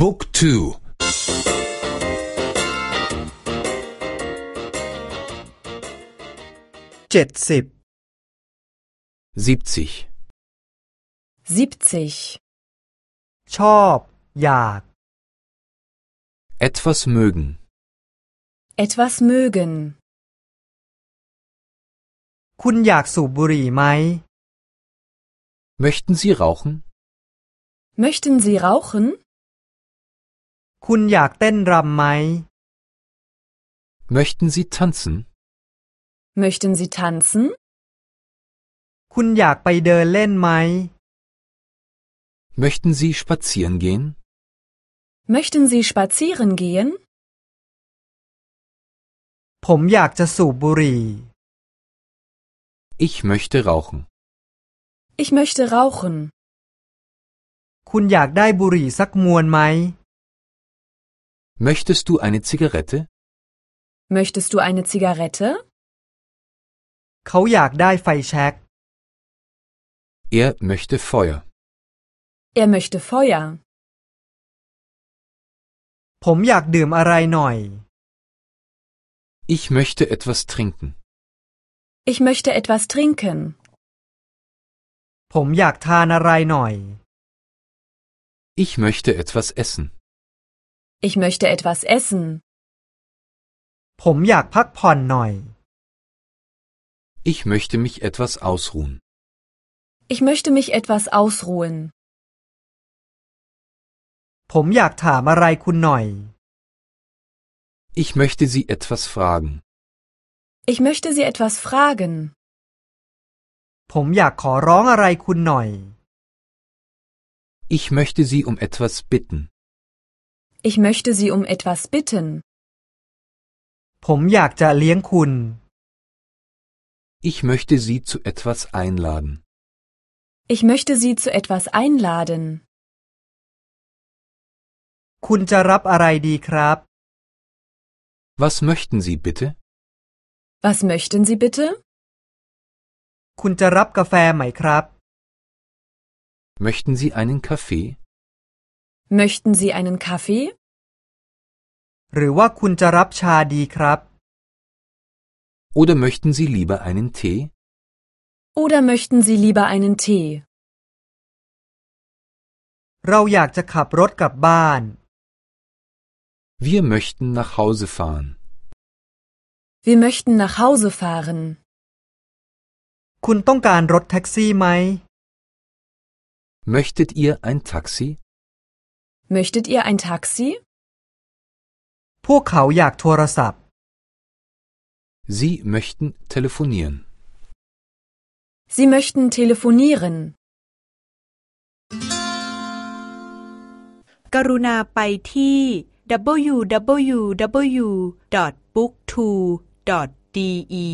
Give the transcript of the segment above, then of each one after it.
Book 2 เจ็ดสิบ 70 70. ชอบ อยาก Etwas mögen. Etwas mögen. คุณอยากสูบบุหรี่ไหม Möchten Sie rauchen? Möchten Sie rauchen? คุณอยากเต้นรำไหม Möchten Sie tanzen? Möchten Sie tanzen? คุณอยากไปเดินเล่นไหม Möchten Sie spazieren gehen? Möchten Sie spazieren gehen? ผมอยากจะสูบบุหรี่ Ich möchte rauchen. Ich möchte rauchen. คุณอยากได้บุหรี่สักมวนไหม Möchtest du eine Zigarette? Möchtest du eine Zigarette? เขาอยากได้ไฟแช็ก Er möchte Feuer. Er möchte Feuer. ผมอยากดื่มอะไรหน่อย Ich möchte etwas trinken. Ich möchte etwas trinken. ผมอยากทานอะไรหน่อย Ich möchte etwas essen. Ich möchte etwas essen. ผมอยากพักผ่อนหน่อย Ich möchte mich etwas ausruhen. Ich möchte mich etwas ausruhen. ผมอยากถามอะไรคุณหน่อย Ich möchte Sie etwas fragen. Ich möchte Sie etwas fragen. ผมอยากขอร้องอะไรคุณหน่อย Ich möchte Sie um etwas bitten. Ich möchte Sie um etwas bitten. ผมอยากจะเลี้ยงคุณ Ich möchte Sie zu etwas einladen. Ich möchte Sie zu etwas einladen. คุณจะรับอะไรดีครับ Was möchten Sie bitte? Was möchten Sie bitte? คุณจะรับกาแฟไหมครับ Möchten Sie einen Kaffee? Möchten Sie einen Kaffee? หรือว่าคุณจะรับชาดีครับ Oder möchten Sie lieber einen Tee? Oder möchten Sie lieber einen Tee? เราอยากจะขับรถกลับบ้าน Wir möchten nach Hause fahren. Wir möchten nach Hause fahren. คุณต้องการรถแท็กซี่ไหม Möchtet ihr ein Taxi? Möchtet ihr ein Taxi? พวกเขาอยากโทรศัพท์ Sie möchten telefonieren. Sie möchten telefonieren. กรุณาไปที่ www.booktwo.de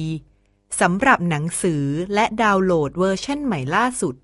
สำหรับหนังสือและดาวน์โหลดเวอร์ชันใหม่ล่าสุด